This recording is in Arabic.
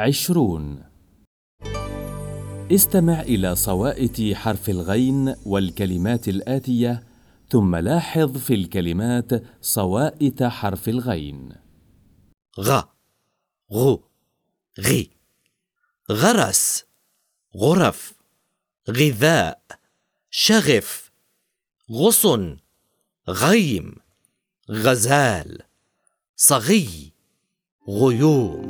عشرون. استمع إلى صوائت حرف الغين والكلمات الآتية ثم لاحظ في الكلمات صوائت حرف الغين. غ غو غي غرس غرف غذاء شغف غصن غيم غزال صغي غيوم.